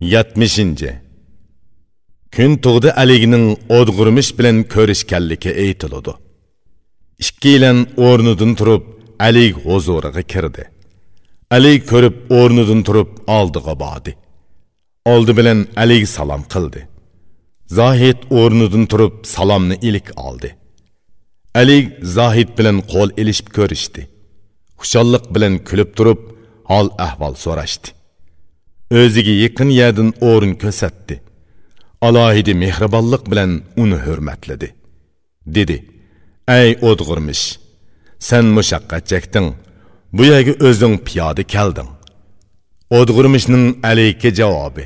yetmishinchi. Kun tug'di aligining o'dg'urmish bilan ko'rishganligi aytiludi ikkilan o'rnidan turib alik huzuriga kirdi. Alik ko'rib o'rnidan turib oldiga bordi. Oldi bilan alik salom qildi. Zohid o'rnidan turib salomni ilik oldi. Alik zohid bilan qo'l ilishib ko'rishdi. Xushalliq bilan kulib turib hol ahvol so'rashdi. O'ziga yaqin yadin o'rin ko'rsatdi. Alohida mehribonlik bilan uni hurmatladi. Dedi ay o'dg'irmish san mushaqqat chekding. Bu yerga o'zing piyoda kelding. O'dg'irmishning alayka javobi.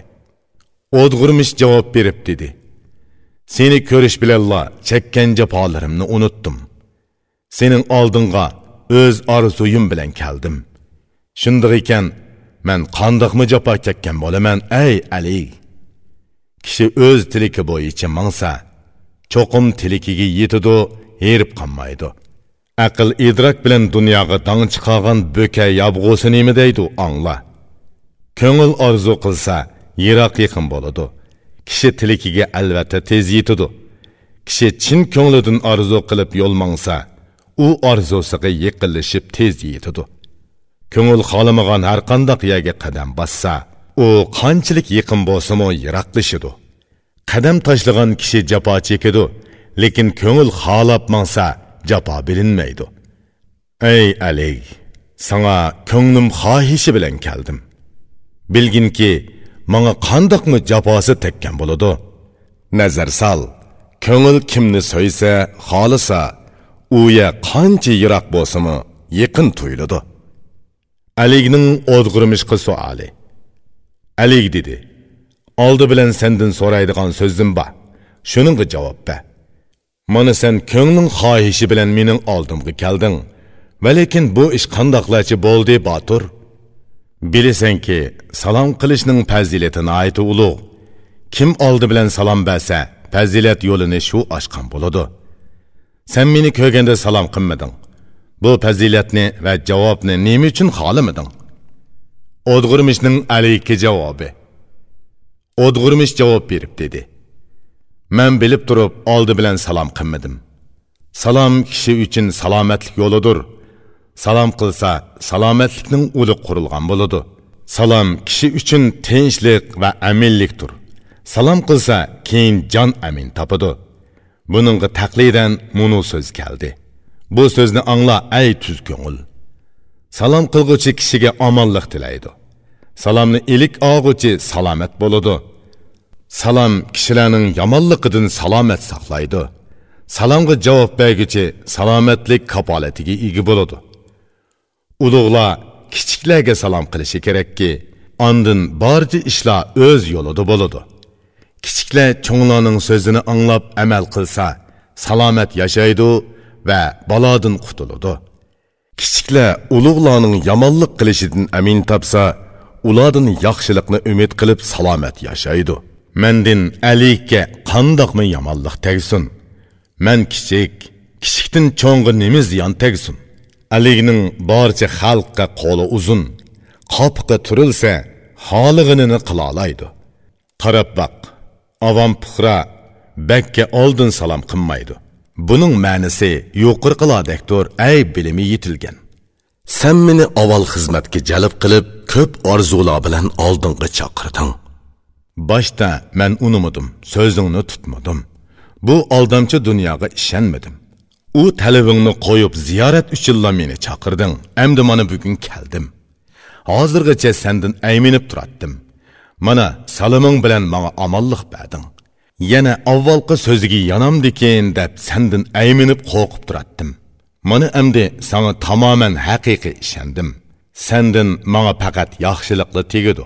O'dg'irmish javob berib dedi seni ko'rish bilanla chekkan jafolarimni unutdim. Sening oldinga o'z orzuyim bilan keldim. Shundoq ekan man qandoqmi jafo chekkan bo'laman ey ali? Kishi o'z tiliki bo'yicha mangsa cho'qim tilikiga yetidi herib qolmaydi. Aql idrok bilan dunyoga dong chiqargan bo'ka yobg'usi nima deydi angla ko'ngil orzu qilsa yiroq yaqin bo'ladi. Kishi tilikiga albatta tez yetidi kishi chin ko'nglidan orzu qilib yo'l mangsa u orzusiga yiqilishib tez yetidi ko'ngil xohlamagan har qandoq yerga qadam bossa u qanchalik yaqin bo'lsimi yiroqlashidi qadam tashlagan kishi jafo chekidi lekin ko'ngil xohlab mangsa jafo bilinmaydi. Ey ali sanga ko'nglim xohishi bilan keldim. Bilginki manga qandoqmi jafosi tekkan bo'ladi. Nazar sol ko'ngil kimni so'ysa xohlasa uya qancha yiroq bo'lsimi yaqin tuyuladi. Aligning o'zg'irmishqi suoli alik dedi oldi bilan sendan so'raydigan so'zim bor. Shuningga javob ber. Mana sen ko'ngling xohishi bilan mening oldimga kelding. Va lekin bu ish qandoqlarcha bo'ldi botur? Bilasanki salom qilishning fazilati nihoyat ulug' kim oldi bilan salom bersa fazilat yo'lini shu ochgan bo'ladi. Sen meni ko'rganda salom qilmading. Bu fazilatni va javobni nima uchun xohlamiding o'dg'irmishning alayki javobi. O'dg'irmish javob berib dedi. Man bilib turib oldi bilan salom qilmadim. Salom kishi uchun salomatlik yo'lidir. Salom qilsa salomatlikning uli qurilgan bo'ladi. Salom kishi uchun tinchlik va aminlikdir. Salom qilsa keyin jon amin topadi. Buningga taqlidan munu so'z keldi. Bu so'zni angla ay tuz ko'ngil. Salom qilg'uchi kishiga omonlik tilaydi. Salomni ilik og'uchi salomat bo'ladi. Salom kishilarning yomonliqidan salomat saqlaydi. Salomga javob berguchi salomatlik kapolatiga ega bo'ladi. Ulug'lar kichiklarga salom qilishi kerakki ondin barcha ishlar o'z yo'lida bo'ladi. Kichiklar cho'nglarning so'zini anglab amal qilsa salomat yashaydi. Va balodan qutuludi kichiklar ulug'larning yomonlik qilishidan amin topsa ulardan yaxshilikni umid qilib salomat yashaydi. Mandin alikka qandoqmi yomonlik tegsin? Man kichik kichikdan cho'ng'i nima ziyon tegsin? Alikning barcha xalqqa qo'li uzun qopqa turilsa xolig'inini qilolaydi qarab boq avom puhra bakka oldin salom qilmaydi. Buning ma'nisi yuqori qiladekdir ay bilimi yetilgan. Sen meni avval xizmatga jalb qilib ko'p orzular bilan oldinga chaqirding boshda man unumadim so'zingni tutmadim. Bu aldamchi dunyoga ishonmadim. U talabingni qo'yib ziyorat uchunla meni chaqirding. Endi mana bugun keldim. Hozirgacha sendan ayminib turatdim. Mana saloming bilan manga omonlik berding yana avvalgi so'ziga yonamdikin deb sendan ayminib qo'rqib turatdim. Mana endi sanga tamoman haqiqiy ishondim sendan manga faqat yaxshiliqli tegidi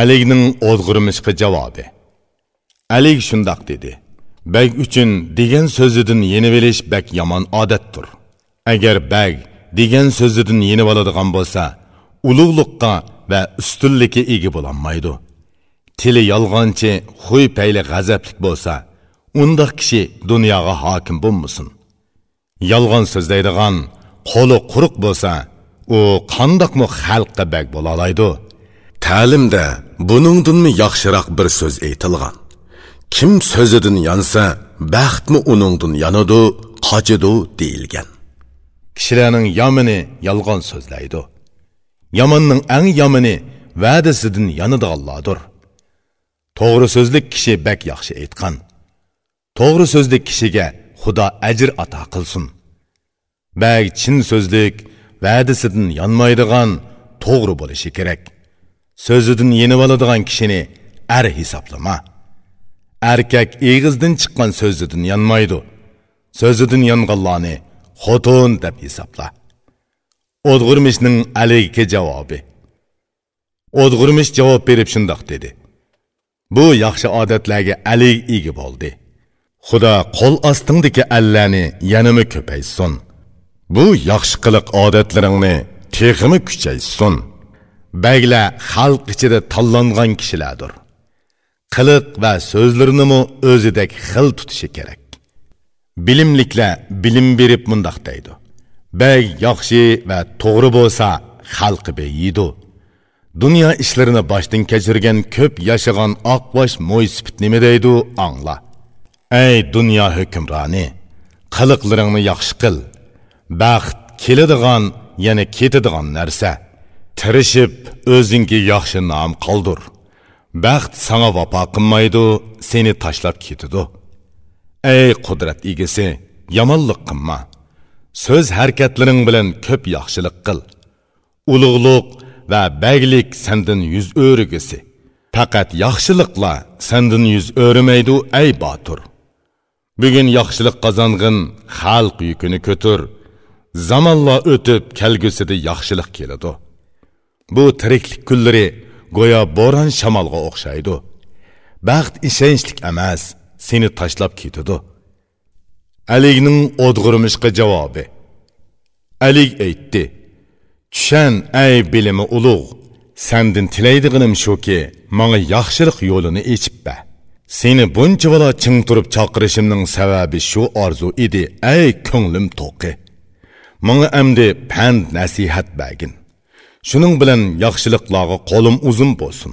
aligning o'zg'irmishqi javobi alik shundoq dedi. Bag uchun degan so'zidan yenib olish bak yomon odatdir. Agar bag degan so'zidan yenib oladigan bo'lsa ulug'liqqa va ustunlikka ega bo'lolmaydi tili yolg'onchi xuy payli g'azablik bo'lsa undoq kishi dunyoga hokim bo'lmasin. Yolg'on so'zlaydigan qo'li quruq bo'lsa u qandoqmi xalqqa bag bo'la oladi? Ta'limda buningdinmi yaxshiroq bir so'z aytilgan? Kim so'zidan yonsa baxtmi uningdan yonadi qochidi deyilgan. Kishilarning yomini yolg'on so'zlaydi. Yomonning eng yomini va'dasidan yonadiganlardir to'g'ri so'zlik kishi bak yaxshi aytgan to'g'ri so'zlik kishiga xudo ajr ato qilsin. Bak chin so'zlik va'disidan yonmaydigan to'g'ri bo'lishi kerak. So'zidan yenib oladigan kishini ar hisoblama. Erkak eg'izdan chiqqan so'zidan yonmaydi. So'zidan yonganlarni xotin deb hisobla o'dg'irmishning aligiga javobi. O'dg'irmish javob berib shundoq dedi. Bu yaxshi odatlarga alik ega bo'ldi. Xudo qo'l ostingdagi allarni yanimi ko'paysin bu yaxshi qiliq odatlaringni texmi kuchaysin baglar xalq ichida tanlangan kishilardir. Qiliq va so'zlarinimi o'zidek xil tutishi kerak. Bilimliklar bilim berib mundoq deydi. Bag yaxshi va to'g'ri bo'lsa xalqi beyidu. Dunyo ishlarini boshdan kechirgan ko'p yashagan oqbosh mo'ysipit nima deydi angla. Ey dunyo hukmroni qiliqlaringni yaxshi qil. Baxt keladigan yana ketadigan narsa. Tirishib o'zingga yaxshi nom qoldir. Baxt sanga vafo qilmaydi seni tashlab ketadi. Ey qudrat egasi yomonlik qilma. So'z harakatlaring bilan ko'p yaxshilik qil. Ulug'liq va baglik sandan yuz o'rigisi. Faqat yaxshiliklar sandan yuz o'rimaydi ey botur bugun yaxshilik qozong'in xalq yukini ko'tur. Zamonlar o'tib kelgusida yaxshilik keladi. Bu tiriklik kunlari go'yo bo'ron shamolga o'xshaydi. Baxt ishonchlik emas seni tashlab ketadi. Aligning o'dg'irmishqa javobi. Alik aytdi tushan ay bilimi ulug' sandin tilaydiganim shuki manga yaxshilik yo'lini echib ba seni buncha bola ching turib chaqirishimning sababi shu orzu edi ay ko'nglim to'qi. Manga amdi pand nasihat bagin shuning bilan yaxshiliklarga qo'lim uzun bo'lsin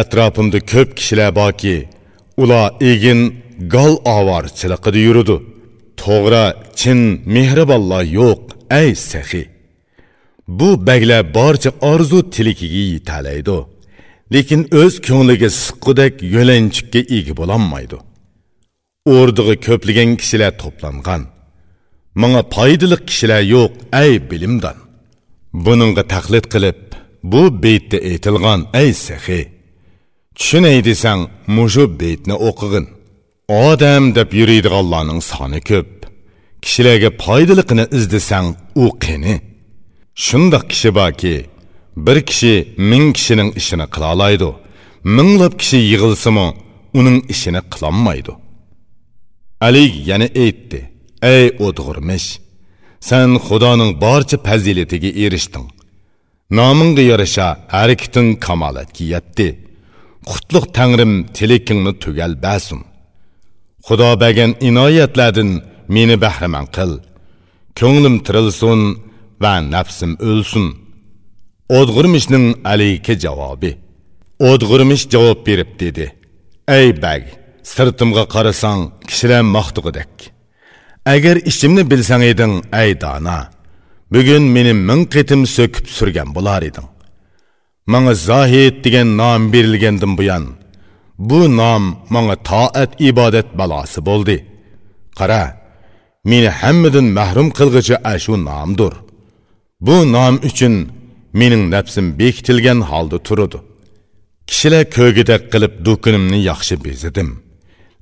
atrofimda ko'p kishilar borki ular egin gal ovorchiligida yurudi to'g'ri chin mehribonlar yo'q ay сәхи. Bu bagla barcha orzu tilikiga yetalaydi. Lekin o'z ko'ngliga siqqudek yo'lanchikka ega bo'lolmaydi. O'rdig'i ko'pligan kishilar to'plangan. Manga foydali kishilar yo'q ay bilimdan. Buningga taqlid qilib bu beytda aytilgan ay sahiy tushunay desang mushu beytni o'qig'in. Odam deb yuriydiganlarning soni ko'p. Kishilarga foydaliqini izdasang u qani shundoq kishi borki bir kishi ming kishining ishini qila oladi minglab kishi yig'ilsimi uning ishini qilolmaydi. Ali yana aytdi ey o'tg'irmish san xudoning barcha fazilatiga erishding. Nomingga yarasha harakating kamolatga yetdi qutlug' tangrim tilakingni tugal basun xudo bergan inoyatlardan meni bahramand qil. Ko'nglim tirilsin va nafsim o'lsin. O'dg'irmishning alayka javobi. O'dg'irmish javob berib dedi. Ey bag sirtimga qarasang kishilar maqtug'idek. Agar ishimni bilsang eding ey dona bugun meni ming qitim so'kib surgan bo'lar eding. Manga zohid degan nom berilgandan buyon bu nom manga toat ibodat balosi bo'ldi. Qara meni hammadan mahrum qilg'ichi ashu nomdir. Bu nom uchun mening nafsim bekitilgan holda turdi kishilar ko'gidak qilib do'konimni yaxshi bezidim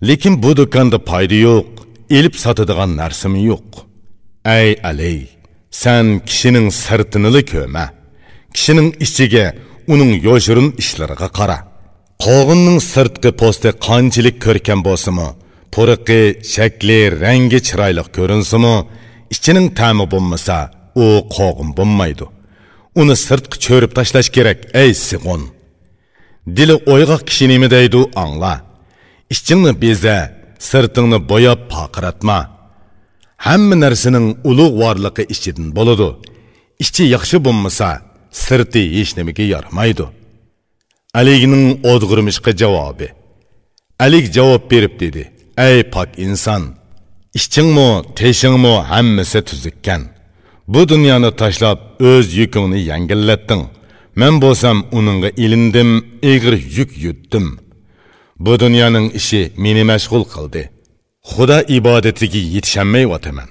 lekin bu do'konda foyda yo'q elib sotadigan narsam yo'q. Ey alay san kishining sirtinili ko'ma. Kishining ichiga uning yoshirin ishlariga qara. Qog'inning sirtqi posti qanchalik ko'rkam bo'lsimi puriqi shakli rangi chiroyli ko'rinsimi ichining ta'mi bo'lmasa u qog'in bo'lmaydi. Uni sirtqi cho'rib tashlash kerak ey sig'on. Dili o'yg'oq kishi nima deydi angla. İchingni beza sirtingni bo'yab poqiratma hamma narsaning ulug' vorliqi ichidan bo'ladi. İchi yaxshi bo'lmasa sirti hech nimaga yaramaydi aligning o'dg'irmishqa javobi. Alik javob berib dedi ey pok inson ishchingmi teshingmi hammasi tuzukkan bu dunyoni tashlab o'z yukingni yengillatding men bo'lsam uningga ilindim egri yuk yutdim. Bu dunyoning ishi meni mashg'ul qildi. Xudo ibodatiga yetishamayyotaman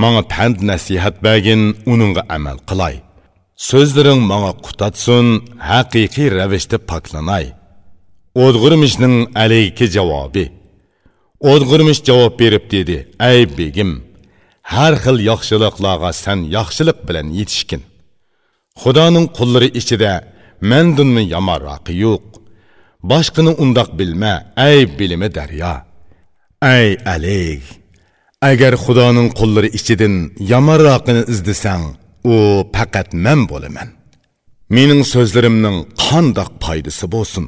manga pand nasihat bergin uningga amal qilay. So'zlaring manga qutatsin haqiqiy ravishda poklanay. O'dg'irmishning alayki javobi. O'dg'irmish javob berib dedi ay begim har xil yaxshiliklarga san yaxshilik bilan yetishgin. Xudoning qullari ichida mandunmi yomonroqi yo'q. Boshqani undoq bilma ay bilimi daryo. Ay alik agar xudoning qullari ichidan yomonroqini izdasang u faqat men bo'laman. Mening so'zlarimning qandoq foydasi bo'lsin?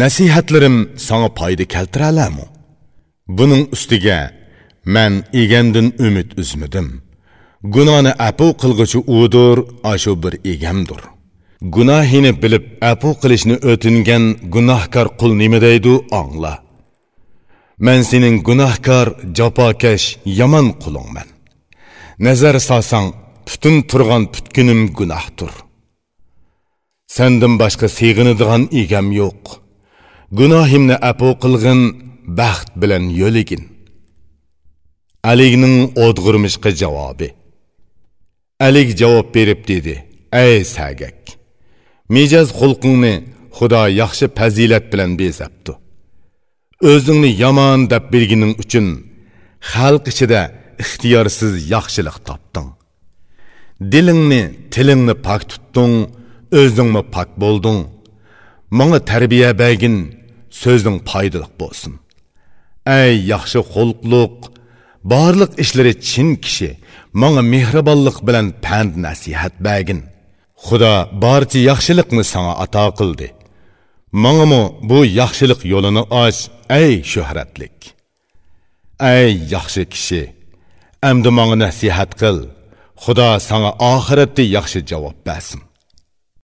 Nasihatlarim sanga foyda keltiralamu? Buning ustiga man egamdan umid uzmidim. Gunohni apu qilg'uchi udir ашу bir egamdir. Gunohini bilib apu qilishni o'tingan gunohkor qul nima deydi angla. Man sening gunohkor jafokash yomon qulingman nazar solsang butun turgan putkunim gunohdir. Sandan boshqa seg'inadigan egam yo'q. Gunohimni apu qilg'in baxt bilan yo'ligin. Aligning o'dg'irmishqa javobi. Alik javob berib dedi ey sagak mijoz xulqingni xudo yaxshi fazilat bilan bezabdi. O'zingni yomon deb bilgining uchun xalq ichida ixtiyorsiz yaxshilik topding. Dilingni tilingni pok tutding o'zingmi pok bo'lding. Manga tarbiya bergin so'zing foydali bo'lsin. Ey yaxshi xulqliq barliq ishlari chin kishi manga mehribonlik bilan pand nasihat bergin xudo barcha yaxshilikni ата ato qildi. Mangami bu yaxshilik yo'lini och ey shuhratlik. Ey yaxshi kishi amdi manga nasihat qil. Xudo саңа oxiratda yaxshi javob bersin.